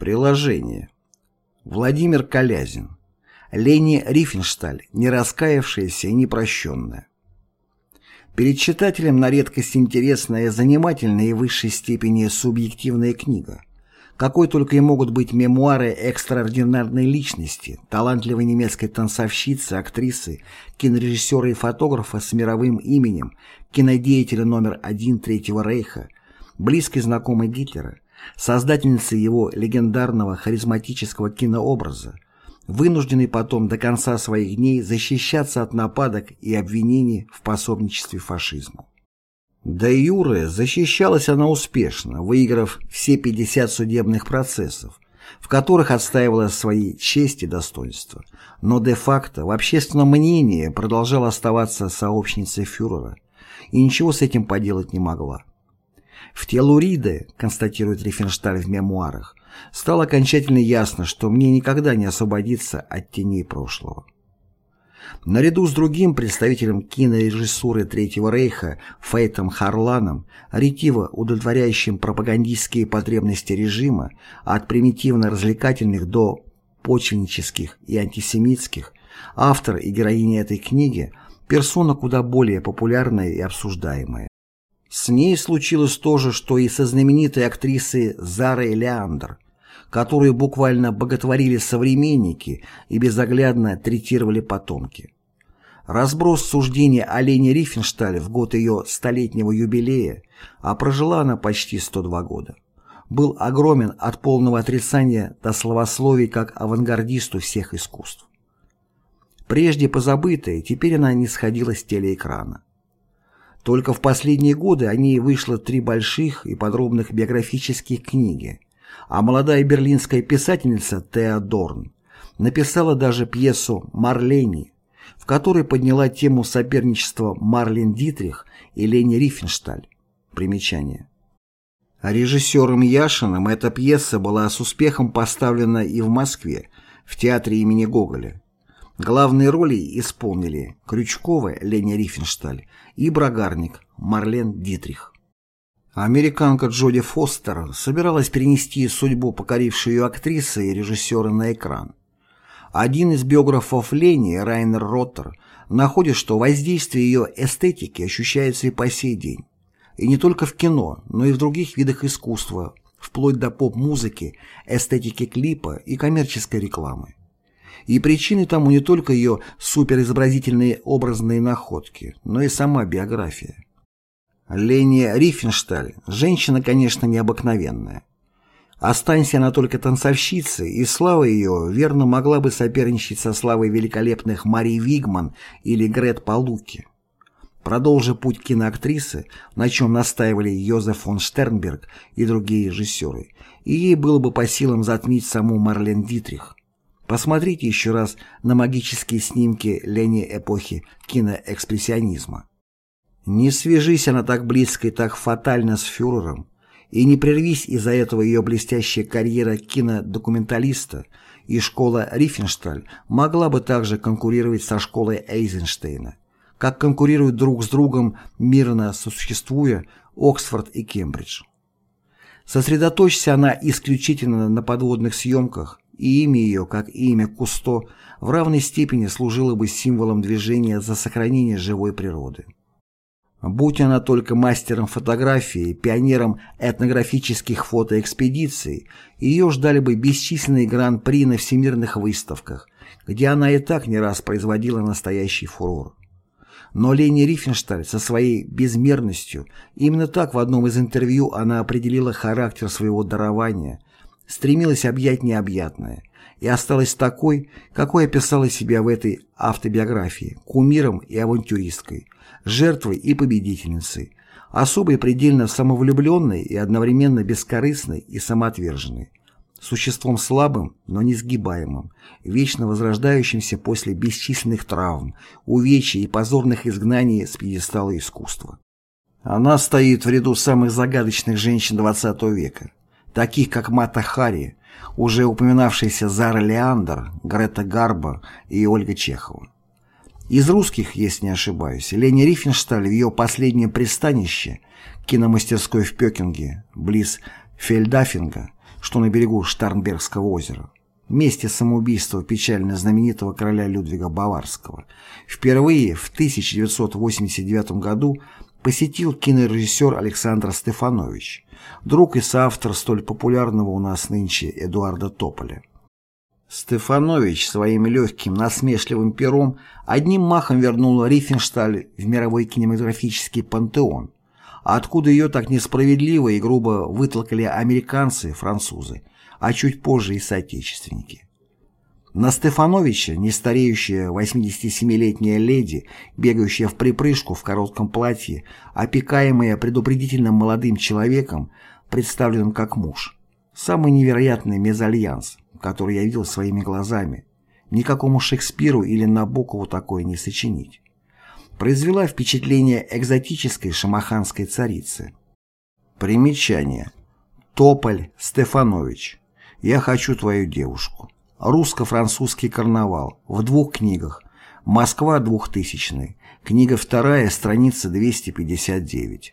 Приложение. Владимир Колязин. Лени Рифеншталь, не раскаявшаяся и непрощенная. Перед читателем на редкость интересная, занимательная и в высшей степени субъективная книга. Какой только и могут быть мемуары экстраординарной личности, талантливой немецкой танцовщицы, актрисы, кинорежиссера и фотографа с мировым именем, кинодеятеля номер один Третьего Рейха, близкой знакомой Гитлера, создательницы его легендарного харизматического кинообраза, вынужденной потом до конца своих дней защищаться от нападок и обвинений в пособничестве фашизму. До Юры защищалась она успешно, выиграв все 50 судебных процессов, в которых отстаивала свои честь и достоинства, но де-факто в общественном мнении продолжала оставаться сообщницей фюрера и ничего с этим поделать не могла. В телуриде, констатирует Рифеншталь в мемуарах, стало окончательно ясно, что мне никогда не освободиться от теней прошлого. Наряду с другим представителем кинорежиссуры Третьего Рейха Фейтом Харланом, ретиво удовлетворяющим пропагандистские потребности режима от примитивно-развлекательных до почвеннических и антисемитских, автор и героиня этой книги – персона куда более популярная и обсуждаемая. С ней случилось то же, что и со знаменитой актрисой Зарой Леандр, которую буквально боготворили современники и безоглядно третировали потомки. Разброс суждения о Лене Рифеншталь в год ее столетнего юбилея, а прожила она почти 102 года, был огромен от полного отрицания до словословий как авангардисту всех искусств. Прежде позабытая, теперь она не сходила с телеэкрана. Только в последние годы о ней вышло три больших и подробных биографических книги, а молодая берлинская писательница Теа Дорн написала даже пьесу «Марлени», в которой подняла тему соперничества Марлен Дитрих и Лени Рифеншталь. Примечание. Режиссером Яшиным эта пьеса была с успехом поставлена и в Москве, в театре имени Гоголя. Главные роли исполнили Крючкова Леня Рифеншталь и Брагарник Марлен Дитрих. Американка Джоди Фостер собиралась перенести судьбу покорившей ее актрисы и режиссера на экран. Один из биографов Лени, Райнер Роттер, находит, что воздействие ее эстетики ощущается и по сей день. И не только в кино, но и в других видах искусства, вплоть до поп-музыки, эстетики клипа и коммерческой рекламы. И причиной тому не только ее суперизобразительные образные находки, но и сама биография. Лени Рифеншталь – женщина, конечно, необыкновенная. Останься она только танцовщицей, и слава ее верно могла бы соперничать со славой великолепных Мари Вигман или Грет Палуки. Продолжи путь киноактрисы, на чем настаивали Йозеф фон Штернберг и другие режиссеры, и ей было бы по силам затмить саму Марлен Дитрих. Посмотрите еще раз на магические снимки Лени эпохи киноэкспрессионизма. Не свяжись она так близко и так фатально с фюрером, и не прервись из-за этого ее блестящая карьера кинодокументалиста, и школа Рифеншталь могла бы также конкурировать со школой Эйзенштейна, как конкурируют друг с другом, мирно сосуществуя, Оксфорд и Кембридж. Сосредоточься она исключительно на подводных съемках, и имя ее, как имя Кусто, в равной степени служило бы символом движения за сохранение живой природы. Будь она только мастером фотографии, пионером этнографических фотоэкспедиций, ее ждали бы бесчисленные гран-при на всемирных выставках, где она и так не раз производила настоящий фурор. Но Лени Рифеншталь со своей безмерностью, именно так в одном из интервью она определила характер своего дарования, стремилась объять необъятное и осталась такой, какой описала себя в этой автобиографии, кумиром и авантюристкой, жертвой и победительницей, особой предельно самовлюбленной и одновременно бескорыстной и самоотверженной, существом слабым, но несгибаемым, вечно возрождающимся после бесчисленных травм, увечий и позорных изгнаний с пьедестала искусства. Она стоит в ряду самых загадочных женщин XX века, таких как Мата Хари, уже упоминавшаяся Зара Леандр, Грета Гарба и Ольга Чехова. Из русских, если не ошибаюсь, Лени Рифеншталь в ее последнем пристанище, киномастерской в Пекинге, близ Фельдафинга, что на берегу Штарнбергского озера, месте самоубийства печально знаменитого короля Людвига Баварского, впервые в 1989 году посетил кинорежиссер Александр Стефанович, друг и соавтор столь популярного у нас нынче Эдуарда Тополя. Стефанович своим легким насмешливым пером одним махом вернул Рифеншталь в мировой кинематографический пантеон, откуда ее так несправедливо и грубо вытолкали американцы, французы, а чуть позже и соотечественники. На Стефановича, нестареющая 87-летняя леди, бегающая в припрыжку в коротком платье, опекаемая предупредительным молодым человеком, представленным как муж. Самый невероятный мезальянс, который я видел своими глазами. Никакому Шекспиру или Набокову такое не сочинить. Произвела впечатление экзотической шамаханской царицы. Примечание. Тополь Стефанович. Я хочу твою девушку. Русско-французский карнавал. В двух книгах. Москва 2000 Книга вторая, страница 259.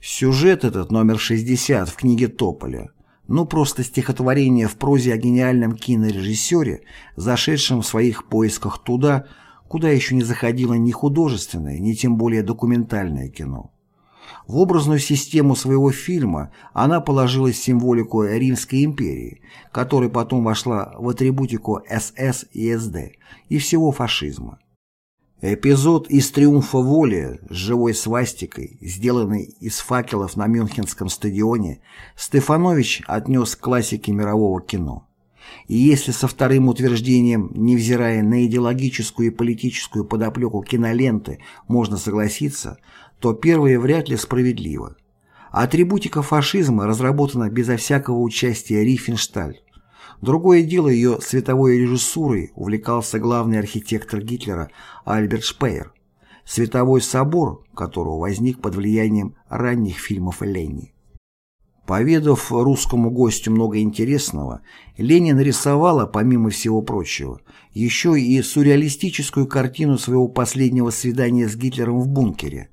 Сюжет этот номер 60 в книге Тополя. Ну просто стихотворение в прозе о гениальном кинорежиссере, зашедшем в своих поисках туда, куда еще не заходило ни художественное, ни тем более документальное кино. В образную систему своего фильма она положила символику Римской империи, которая потом вошла в атрибутику СС и СД и всего фашизма. Эпизод из «Триумфа воли» с живой свастикой, сделанный из факелов на Мюнхенском стадионе, Стефанович отнес к классике мирового кино. И если со вторым утверждением, невзирая на идеологическую и политическую подоплеку киноленты, можно согласиться, то первое вряд ли справедливо. Атрибутика фашизма разработана безо всякого участия Рифеншталь. Другое дело ее световой режиссурой увлекался главный архитектор Гитлера Альберт Шпеер, световой собор которого возник под влиянием ранних фильмов Ленни. Поведав русскому гостю много интересного, Ленин рисовала, помимо всего прочего, еще и сюрреалистическую картину своего последнего свидания с Гитлером в бункере.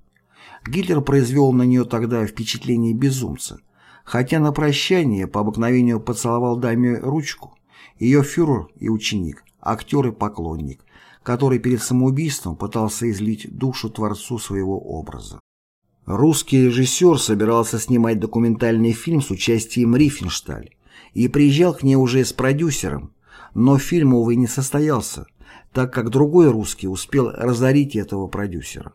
Гитлер произвел на нее тогда впечатление безумца, хотя на прощание по обыкновению поцеловал даме ручку, ее фюрер и ученик, актер и поклонник, который перед самоубийством пытался излить душу творцу своего образа. Русский режиссер собирался снимать документальный фильм с участием Рифеншталь и приезжал к ней уже с продюсером, но фильм, увы, не состоялся, так как другой русский успел разорить этого продюсера.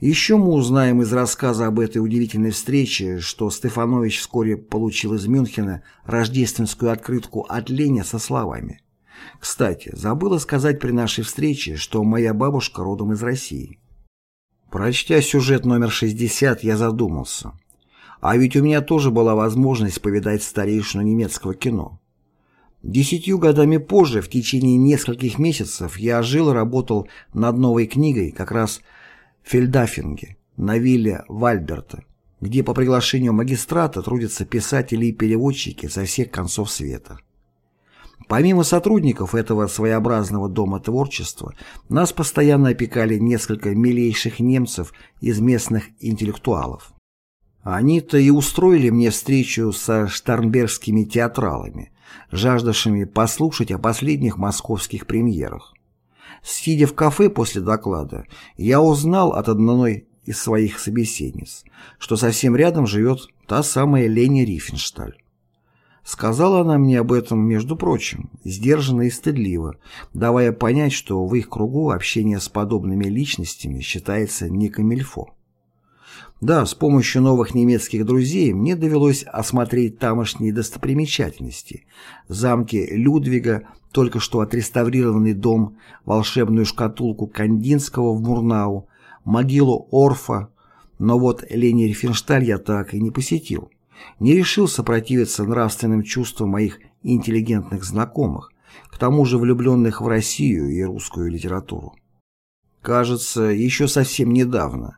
Еще мы узнаем из рассказа об этой удивительной встрече, что Стефанович вскоре получил из Мюнхена рождественскую открытку от Леня со словами «Кстати, забыла сказать при нашей встрече, что моя бабушка родом из России». Прочтя сюжет номер 60, я задумался. А ведь у меня тоже была возможность повидать старейшину немецкого кино. Десятью годами позже, в течение нескольких месяцев, я жил и работал над новой книгой как раз Фельдафинге, на вилле Вальберта, где по приглашению магистрата трудятся писатели и переводчики со всех концов света. Помимо сотрудников этого своеобразного дома творчества, нас постоянно опекали несколько милейших немцев из местных интеллектуалов. Они-то и устроили мне встречу со штарнбергскими театралами, жаждавшими послушать о последних московских премьерах. Сидя в кафе после доклада, я узнал от одной из своих собеседниц, что совсем рядом живет та самая Лени Рифеншталь. Сказала она мне об этом, между прочим, сдержанно и стыдливо, давая понять, что в их кругу общение с подобными личностями считается не камильфо. Да, с помощью новых немецких друзей мне довелось осмотреть тамошние достопримечательности, замки Людвига, только что отреставрированный дом, волшебную шкатулку Кандинского в Мурнау, могилу Орфа, но вот Лени Рифеншталь я так и не посетил. Не решился противиться нравственным чувствам моих интеллигентных знакомых, к тому же влюбленных в Россию и русскую литературу. Кажется, еще совсем недавно,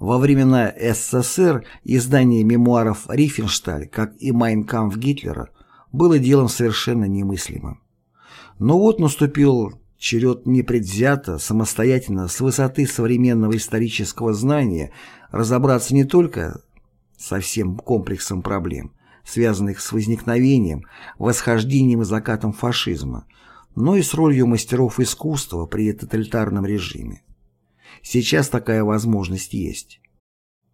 во времена СССР, издание мемуаров Рифеншталь, как и «Майнкампф» Гитлера, было делом совершенно немыслимым. Но вот наступил черед непредвзято, самостоятельно, с высоты современного исторического знания разобраться не только со всем комплексом проблем, связанных с возникновением, восхождением и закатом фашизма, но и с ролью мастеров искусства при тоталитарном режиме. Сейчас такая возможность есть.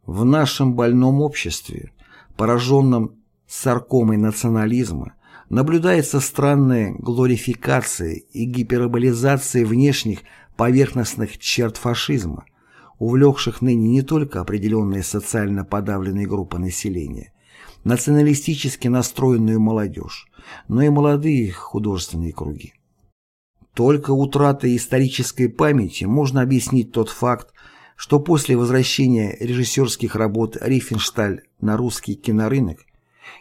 В нашем больном обществе, пораженном саркомой национализма, наблюдается странная глорификация и гиперболизация внешних поверхностных черт фашизма, увлекших ныне не только определенные социально подавленные группы населения, националистически настроенную молодежь, но и молодые художественные круги. Только утратой исторической памяти можно объяснить тот факт, что после возвращения режиссерских работ Рифеншталь на русский кинорынок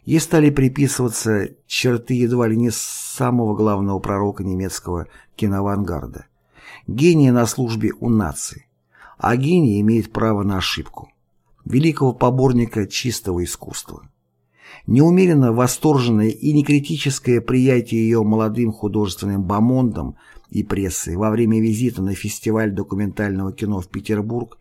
ей стали приписываться черты едва ли не самого главного пророка немецкого киноавангарда – гения на службе у нации, а гений имеет право на ошибку, великого поборника чистого искусства. Неумеренно восторженное и некритическое приятие ее молодым художественным бомондом и прессой. Во время визита на фестиваль документального кино в Петербург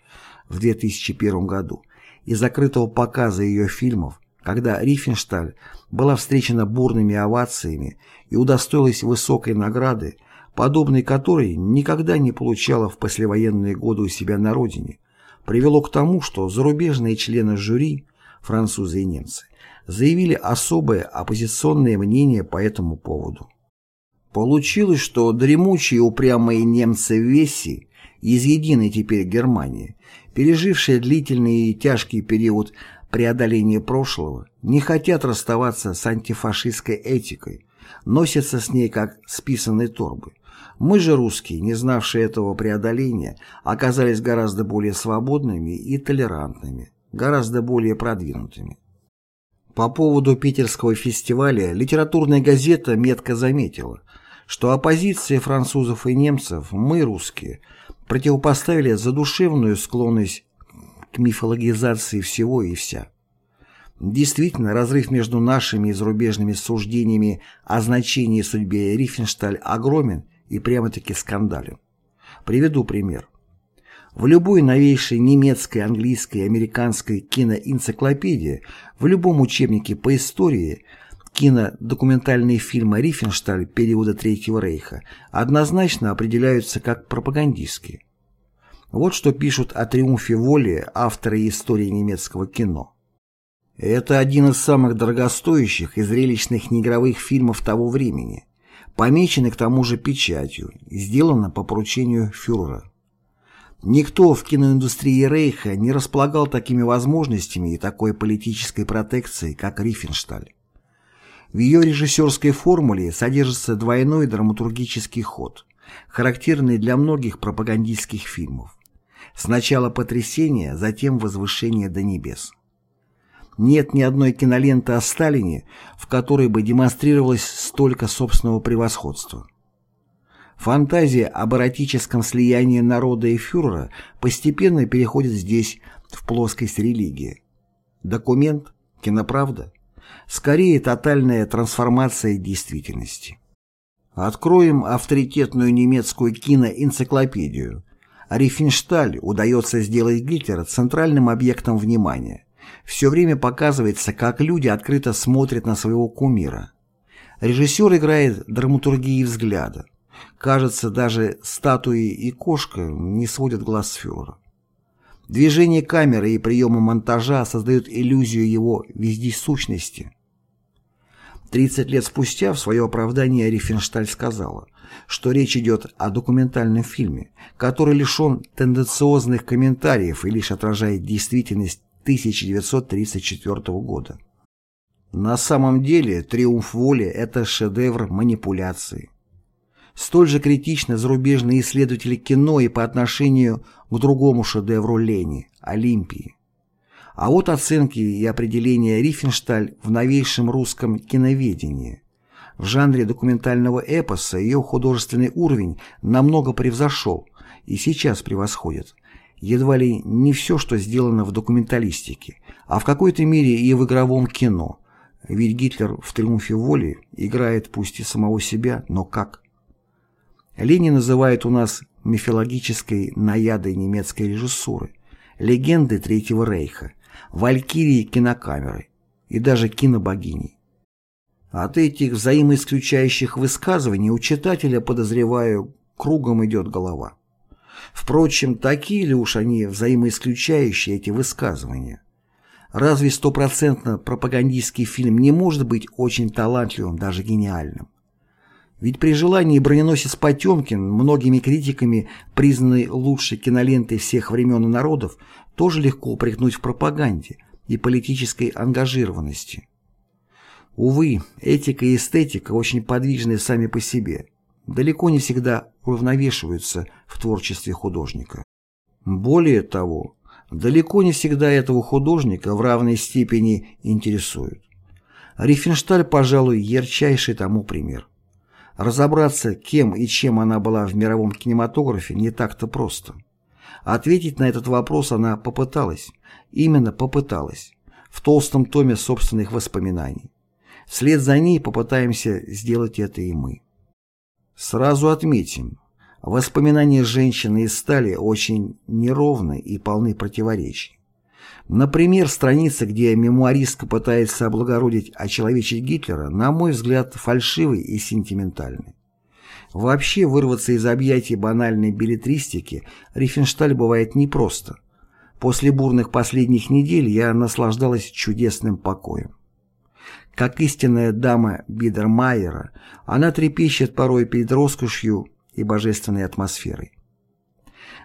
в 2001 году и закрытого показа ее фильмов, когда Рифеншталь была встречена бурными овациями и удостоилась высокой награды, подобной которой никогда не получала в послевоенные годы у себя на родине, привело к тому, что зарубежные члены жюри, французы и немцы, заявили особое оппозиционное мнение по этому поводу. Получилось, что дремучие упрямые немцы в Весси, из единой теперь Германии, пережившие длительный и тяжкий период преодоления прошлого, не хотят расставаться с антифашистской этикой, носятся с ней как с торбы. Мы же, русские, не знавшие этого преодоления, оказались гораздо более свободными и толерантными, гораздо более продвинутыми. По поводу питерского фестиваля литературная газета метко заметила, что оппозиция французов и немцев, мы, русские, противопоставили задушевную склонность к мифологизации всего и вся. Действительно, разрыв между нашими и зарубежными суждениями о значении и судьбе Рифеншталь огромен и прямо-таки скандален. Приведу пример. В любой новейшей немецкой, английской, американской киноэнциклопедии, в любом учебнике по истории, кинодокументальные фильмы Рифеншталь периода Третьего Рейха однозначно определяются как пропагандистские. Вот что пишут о триумфе воли авторы истории немецкого кино. Это один из самых дорогостоящих и зрелищных неигровых фильмов того времени, помеченный к тому же печатью, сделано по поручению фюрера. Никто в киноиндустрии Рейха не располагал такими возможностями и такой политической протекцией, как Рифеншталь. В ее режиссерской формуле содержится двойной драматургический ход, характерный для многих пропагандистских фильмов. Сначала потрясение, затем возвышение до небес. Нет ни одной киноленты о Сталине, в которой бы демонстрировалось столько собственного превосходства. Фантазия об эротическом слиянии народа и фюрера постепенно переходит здесь в плоскость религии. Документ? Киноправда? Скорее, тотальная трансформация действительности. Откроем авторитетную немецкую киноэнциклопедию. Рифеншталь удается сделать Гитлера центральным объектом внимания. Все время показывается, как люди открыто смотрят на своего кумира. Режиссер играет драматургии взгляда. Кажется, даже статуи и кошка не сводят глаз с фюрера. Движение камеры и приемы монтажа создают иллюзию его вездесущности. 30 лет спустя в свое оправдание Рифеншталь сказала, что речь идет о документальном фильме, который лишен тенденциозных комментариев и лишь отражает действительность 1934 года. На самом деле «Триумф воли» — это шедевр манипуляции. Столь же критичны зарубежные исследователи кино и по отношению к другому шедевру Лени – «Олимпии». А вот оценки и определения Рифеншталь в новейшем русском киноведении. В жанре документального эпоса ее художественный уровень намного превзошел и сейчас превосходит. Едва ли не все, что сделано в документалистике, а в какой-то мере и в игровом кино. Ведь Гитлер в «Триумфе воли» играет пусть и самого себя, но как? Ленин называет у нас мифологической наядой немецкой режиссуры, легенды Третьего Рейха, валькирии кинокамеры. и даже кинобогиней. От этих взаимоисключающих высказываний у читателя, подозреваю, кругом идет голова. Впрочем, такие ли уж они взаимоисключающие, эти высказывания? Разве стопроцентно пропагандистский фильм не может быть очень талантливым, даже гениальным? Ведь при желании броненосец Потемкин, многими критиками признанный лучшей кинолентой всех времен и народов, тоже легко упрекнуть в пропаганде и политической ангажированности. Увы, этика и эстетика очень подвижны сами по себе, далеко не всегда уравновешиваются в творчестве художника. Более того, далеко не всегда этого художника в равной степени интересуют. Рифеншталь, пожалуй, ярчайший тому пример. Разобраться, кем и чем она была в мировом кинематографе, не так-то просто. Ответить на этот вопрос она попыталась, именно попыталась, в толстом томе собственных воспоминаний. Вслед за ней попытаемся сделать это и мы. Сразу отметим, воспоминания женщины из стали очень неровны и полны противоречий. Например, страница, где мемуаристка пытается облагородить, очеловечить Гитлера, на мой взгляд, фальшивый и сентиментальный. Вообще вырваться из объятий банальной билетристики Рифеншталь бывает непросто. После бурных последних недель я наслаждалась чудесным покоем. Как истинная дама Бидермайера, она трепещет порой перед роскошью и божественной атмосферой.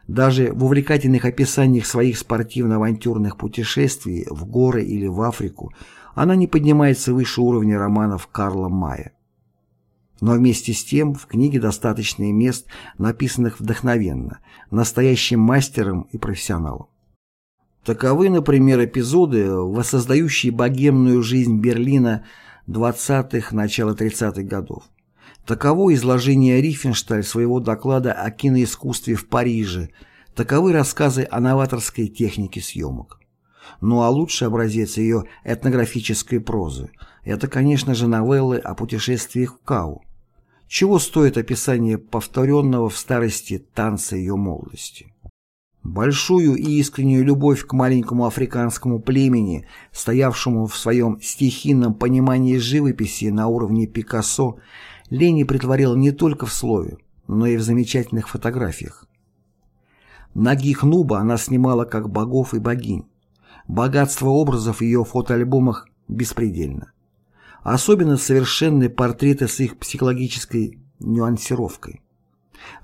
Даже в увлекательных описаниях своих спортивно-авантюрных путешествий в горы или в Африку она не поднимается выше уровня романов Карла Мая. Но вместе с тем в книге достаточно мест, написанных вдохновенно, настоящим мастером и профессионалом. Таковы, например, эпизоды, воссоздающие богемную жизнь Берлина 20-х, начала 30-х годов. Таково изложение Рифеншталь своего доклада о киноискусстве в Париже, таковы рассказы о новаторской технике съемок. Ну а лучший образец ее этнографической прозы – это, конечно же, новеллы о путешествиях в Кау. Чего стоит описание повторенного в старости танца ее молодости? Большую и искреннюю любовь к маленькому африканскому племени, стоявшему в своем стихийном понимании живописи на уровне Пикассо, Лени притворил не только в слове, но и в замечательных фотографиях. Ногих Нуба она снимала как богов и богинь. Богатство образов в ее фотоальбомах беспредельно. Особенно совершенные портреты с их психологической нюансировкой.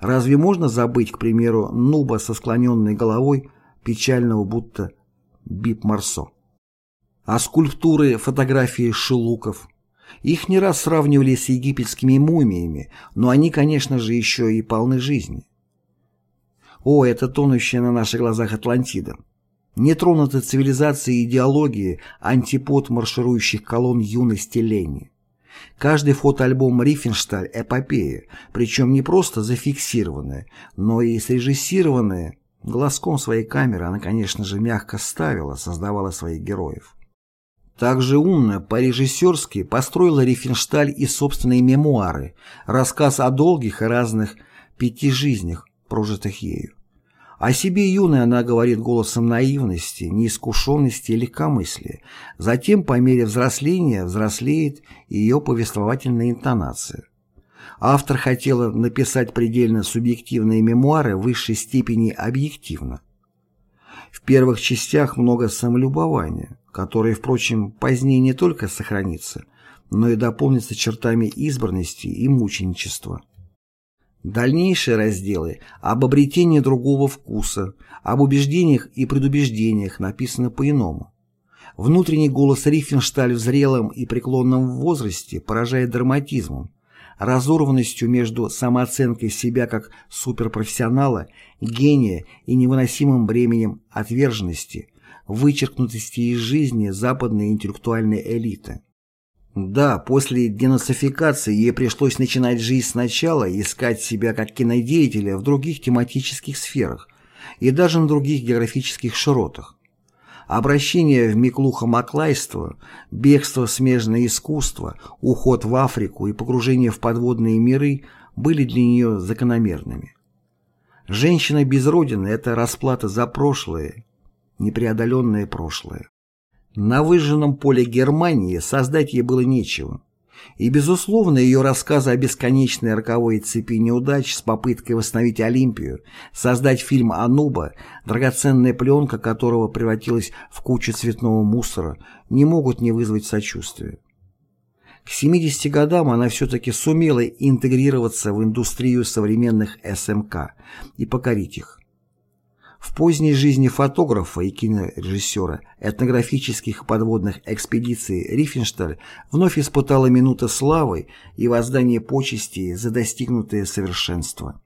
Разве можно забыть, к примеру, Нуба со склоненной головой, печального будто Бип Марсо? А скульптуры, фотографии шелуков? Их не раз сравнивали с египетскими мумиями, но они, конечно же, еще и полны жизни. О, это тонущая на наших глазах Атлантида. Нетронута цивилизацией и идеологией антипод марширующих колонн юности Лени. Каждый фотоальбом Рифеншталь – эпопея, причем не просто зафиксированная, но и срежиссированная. Глазком своей камеры она, конечно же, мягко ставила, создавала своих героев. Также умно, по-режиссерски построила Рифеншталь и собственные мемуары, рассказ о долгих и разных пяти жизнях, прожитых ею. О себе юной она говорит голосом наивности, неискушенности и легкомыслия. Затем, по мере взросления, взрослеет ее повествовательная интонация. Автор хотела написать предельно субъективные мемуары в высшей степени объективно. В первых частях много самолюбования, которое, впрочем, позднее не только сохранится, но и дополнится чертами избранности и мученичества. Дальнейшие разделы об обретении другого вкуса, об убеждениях и предубеждениях написаны по-иному. Внутренний голос Рифеншталь в зрелом и преклонном возрасте поражает драматизмом, разорванностью между самооценкой себя как суперпрофессионала, гения и невыносимым бременем отверженности, вычеркнутости из жизни западной интеллектуальной элиты. Да, после денацификации ей пришлось начинать жизнь сначала искать себя как кинодеятеля в других тематических сферах и даже на других географических широтах. Обращение в Миклуха-Маклайство, бегство в смежное искусство, уход в Африку и погружение в подводные миры были для нее закономерными. Женщина без родины – это расплата за прошлое, непреодоленное прошлое. На выжженном поле Германии создать ей было нечего. И, безусловно, ее рассказы о бесконечной роковой цепи неудач с попыткой восстановить Олимпию, создать фильм «Ануба», драгоценная пленка которого превратилась в кучу цветного мусора, не могут не вызвать сочувствия. К 70 годам она все-таки сумела интегрироваться в индустрию современных СМК и покорить их. В поздней жизни фотографа и кинорежиссера этнографических подводных экспедиций Рифеншталь вновь испытала минуты славы и воздание почести за достигнутое совершенство.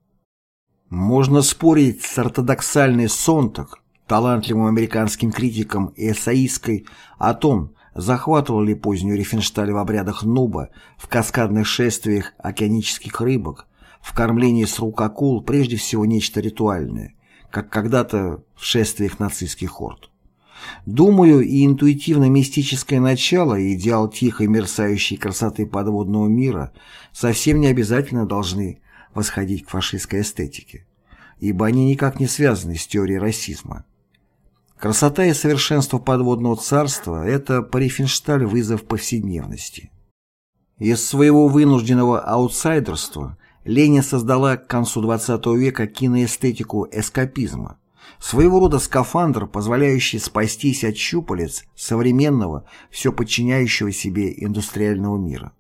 Можно спорить с ортодоксальной Сонтак, талантливым американским критиком и эссеисткой о том, захватывал ли позднюю Рифеншталь в обрядах нуба, в каскадных шествиях океанических рыбок, в кормлении с рук акул прежде всего нечто ритуальное, как когда-то в шествиях нацистских хорд. Думаю, и интуитивно-мистическое начало, и идеал тихой мерцающей красоты подводного мира совсем не обязательно должны восходить к фашистской эстетике, ибо они никак не связаны с теорией расизма. Красота и совершенство подводного царства – это по Рифеншталь вызов повседневности. Из своего вынужденного аутсайдерства Ленин создала к концу XX века киноэстетику эскапизма, своего рода скафандр, позволяющий спастись от щупалец современного, все подчиняющего себе индустриального мира.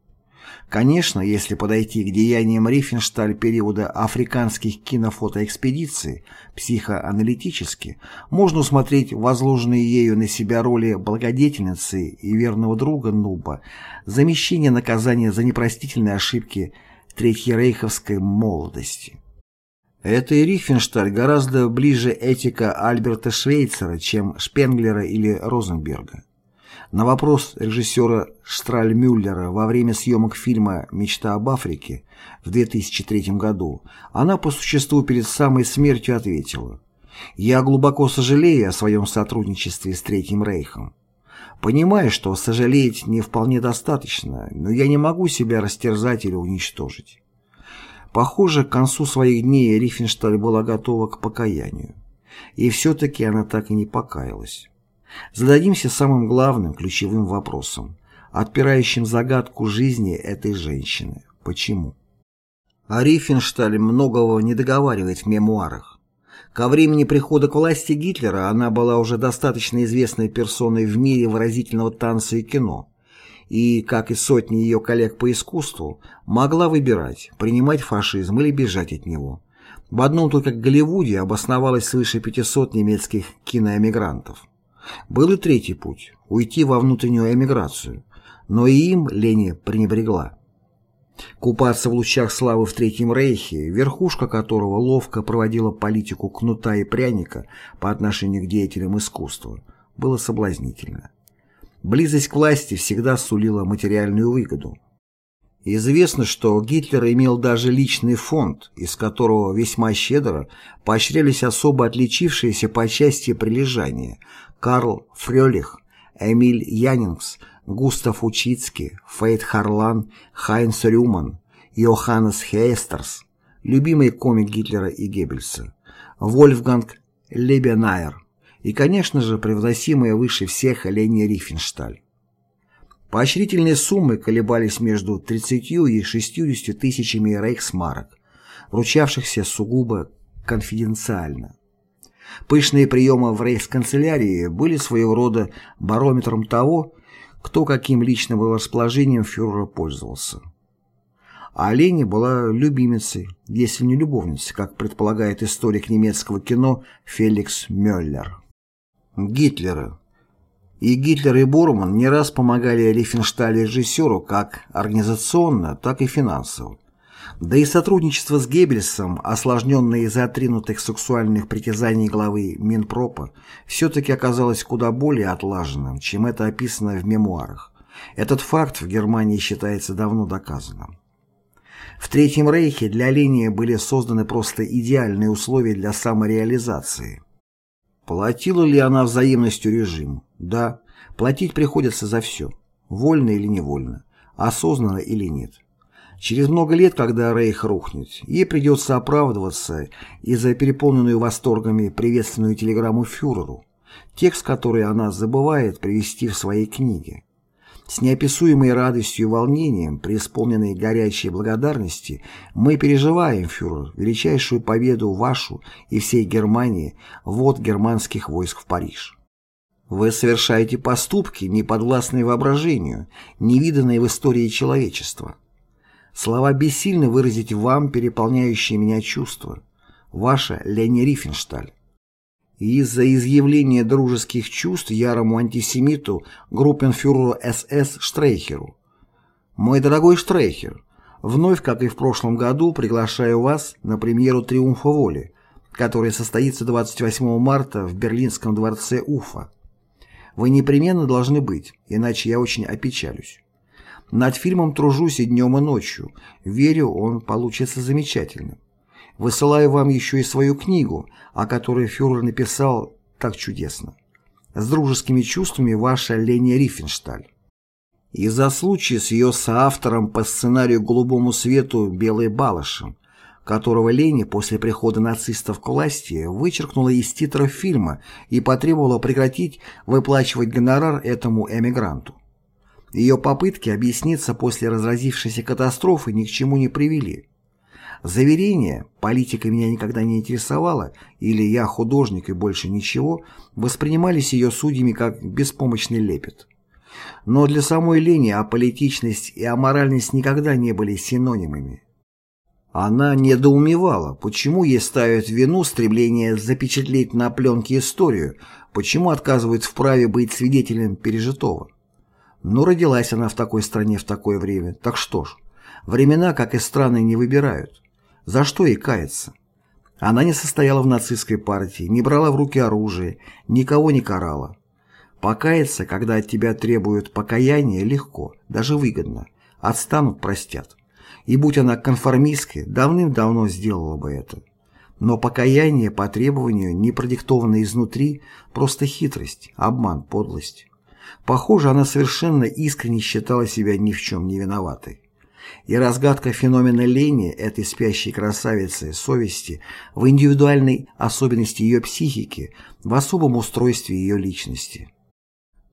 Конечно, если подойти к деяниям Рифеншталь периода африканских кинофотоэкспедиций психоаналитически, можно усмотреть возложенные ею на себя роли благодетельницы и верного друга Нуба, замещение наказания за непростительные ошибки Третьерейховской молодости. Это и Рифеншталь гораздо ближе этика Альберта Швейцера, чем Шпенглера или Розенберга. На вопрос режиссера Штральмюллера во время съемок фильма «Мечта об Африке» в 2003 году она по существу перед самой смертью ответила «Я глубоко сожалею о своем сотрудничестве с Третьим Рейхом. Понимаю, что сожалеть не вполне достаточно, но я не могу себя растерзать или уничтожить». Похоже, к концу своих дней Рифеншталь была готова к покаянию. И все-таки она так и не покаялась. Зададимся самым главным, ключевым вопросом, отпирающим загадку жизни этой женщины. Почему? А Рифеншталь многого не договаривает в мемуарах. Ко времени прихода к власти Гитлера она была уже достаточно известной персоной в мире выразительного танца и кино, и, как и сотни ее коллег по искусству, могла выбирать, принимать фашизм или бежать от него. В одном только Голливуде обосновалось свыше 500 немецких киноэмигрантов. Был и третий путь – уйти во внутреннюю эмиграцию, но и им Лени пренебрегла. Купаться в лучах славы в Третьем Рейхе, верхушка которого ловко проводила политику кнута и пряника по отношению к деятелям искусства, было соблазнительно. Близость к власти всегда сулила материальную выгоду. Известно, что Гитлер имел даже личный фонд, из которого весьма щедро поощрялись особо отличившиеся по части прилежания Карл Фрёлих, Эмиль Янингс, Густав Учицкий, Фейт Харлан, Хайнс Рюман, Йоханнес Хейстерс, любимый комик Гитлера и Геббельса, Вольфганг Лебенайер и, конечно же, превзносимая выше всех Лени Рифеншталь. Поощрительные суммы колебались между 30 и 60 тысячами рейхсмарок, вручавшихся сугубо конфиденциально. Пышные приемы в рейхсканцелярии были своего рода барометром того, кто каким личным расположением фюрера пользовался. А Лени была любимицей, если не любовницей, как предполагает историк немецкого кино Феликс Мюллер. Гитлера. И Гитлер и Борман не раз помогали Рифеншталь режиссеру как организационно, так и финансово. Да и сотрудничество с Геббельсом, осложненное из-за отринутых сексуальных притязаний главы Минпропа, все-таки оказалось куда более отлаженным, чем это описано в мемуарах. Этот факт в Германии считается давно доказанным. В Третьем Рейхе для Ленина были созданы просто идеальные условия для самореализации. Платила ли она взаимностью режиму? Да, платить приходится за все, вольно или невольно, осознанно или нет. Через много лет, когда Рейх рухнет, ей придется оправдываться и за переполненную восторгами приветственную телеграмму фюреру, текст, который она забывает привести в своей книге. С неописуемой радостью и волнением, преисполненной горячей благодарности, мы переживаем, фюрер, величайшую победу вашу и всей Германии ввод германских войск в Париж. Вы совершаете поступки, не подвластные воображению, невиданные в истории человечества. Слова бессильны выразить вам переполняющие меня чувства. Ваша Лени Рифеншталь. Из-за изъявления дружеских чувств ярому антисемиту группенфюреру СС Штрейхеру. Мой дорогой Штрейхер, вновь, как и в прошлом году, приглашаю вас на премьеру «Триумфа воли», которая состоится 28 марта в Берлинском дворце Уфа. Вы непременно должны быть, иначе я очень опечалюсь. Над фильмом тружусь и днем, и ночью. Верю, он получится замечательным. Высылаю вам еще и свою книгу, о которой фюрер написал так чудесно. С дружескими чувствами ваша Леня Рифеншталь. Из-за случая с ее соавтором по сценарию «Голубому свету» Белой Балышем, которого Лени после прихода нацистов к власти вычеркнула из титров фильма и потребовала прекратить выплачивать гонорар этому эмигранту. Ее попытки объясниться после разразившейся катастрофы ни к чему не привели. Заверения «политика меня никогда не интересовала» или «я художник и больше ничего» воспринимались ее судьями как беспомощный лепет. Но для самой Лени аполитичность и аморальность никогда не были синонимами. Она недоумевала, почему ей ставят вину стремление запечатлеть на пленке историю, почему отказывают в праве быть свидетелем пережитого. Но родилась она в такой стране в такое время, так что ж, времена, как и страны, не выбирают. За что ей каяться? Она не состояла в нацистской партии, не брала в руки оружие, никого не карала. Покаяться, когда от тебя требуют покаяния, легко, даже выгодно. Отстанут, простят. И будь она конформистской, давным-давно сделала бы это. Но покаяние по требованию, не продиктованное изнутри, просто хитрость, обман, подлость. Похоже, она совершенно искренне считала себя ни в чем не виноватой. И разгадка феномена лени этой спящей красавицы совести в индивидуальной особенности ее психики, в особом устройстве ее личности.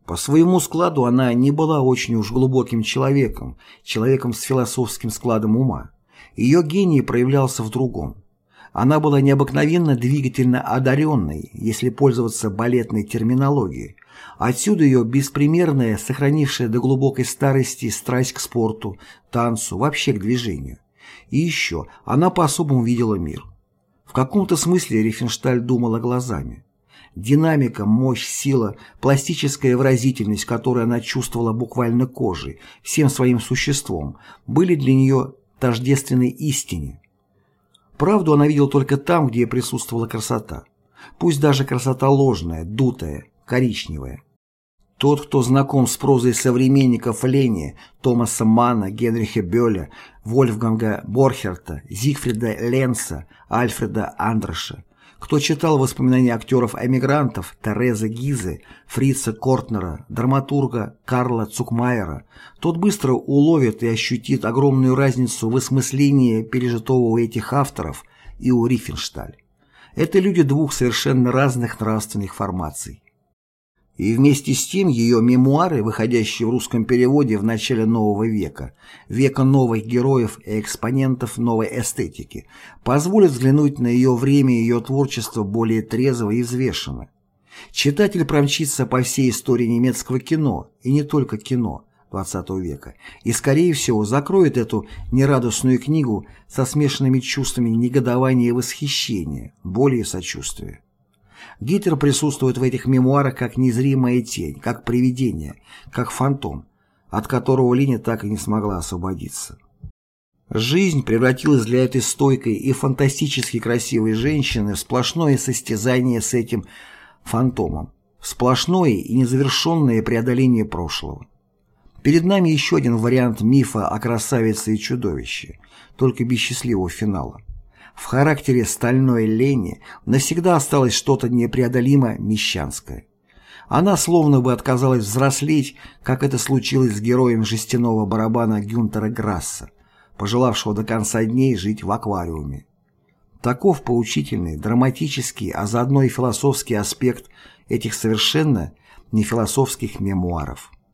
По своему складу она не была очень уж глубоким человеком, человеком с философским складом ума. Ее гений проявлялся в другом. Она была необыкновенно двигательно одаренной, если пользоваться балетной терминологией, Отсюда ее беспримерная, сохранившая до глубокой старости страсть к спорту, танцу, вообще к движению. И еще, она по-особому видела мир. В каком-то смысле Рифеншталь думала глазами. Динамика, мощь, сила, пластическая выразительность, которую она чувствовала буквально кожей, всем своим существом, были для нее тождественной истине. Правду она видела только там, где присутствовала красота. Пусть даже красота ложная, дутая, коричневая. Тот, кто знаком с прозой современников Лени, Томаса Манна, Генриха Бёля, Вольфганга Борхерта, Зигфрида Ленца, Альфреда Андроша, кто читал воспоминания актеров-эмигрантов Терезы Гизы, Фрица Кортнера, драматурга Карла Цукмайера, тот быстро уловит и ощутит огромную разницу в осмыслении пережитого у этих авторов и у Рифеншталь. Это люди двух совершенно разных нравственных формаций. И вместе с тем ее мемуары, выходящие в русском переводе в начале нового века, века новых героев и экспонентов новой эстетики, позволят взглянуть на ее время и ее творчество более трезво и взвешенно. Читатель промчится по всей истории немецкого кино, и не только кино, XX века, и, скорее всего, закроет эту нерадостную книгу со смешанными чувствами негодования и восхищения, боли и сочувствия. Гитлер присутствует в этих мемуарах как незримая тень, как привидение, как фантом, от которого Линия так и не смогла освободиться. Жизнь превратилась для этой стойкой и фантастически красивой женщины в сплошное состязание с этим фантомом, в сплошное и незавершенное преодоление прошлого. Перед нами еще один вариант мифа о красавице и чудовище, только без счастливого финала. В характере стальной лени навсегда осталось что-то непреодолимо мещанское. Она словно бы отказалась взрослеть, как это случилось с героем жестяного барабана Гюнтера Грасса, пожелавшего до конца дней жить в аквариуме. Таков поучительный, драматический, а заодно и философский аспект этих совершенно не философских мемуаров.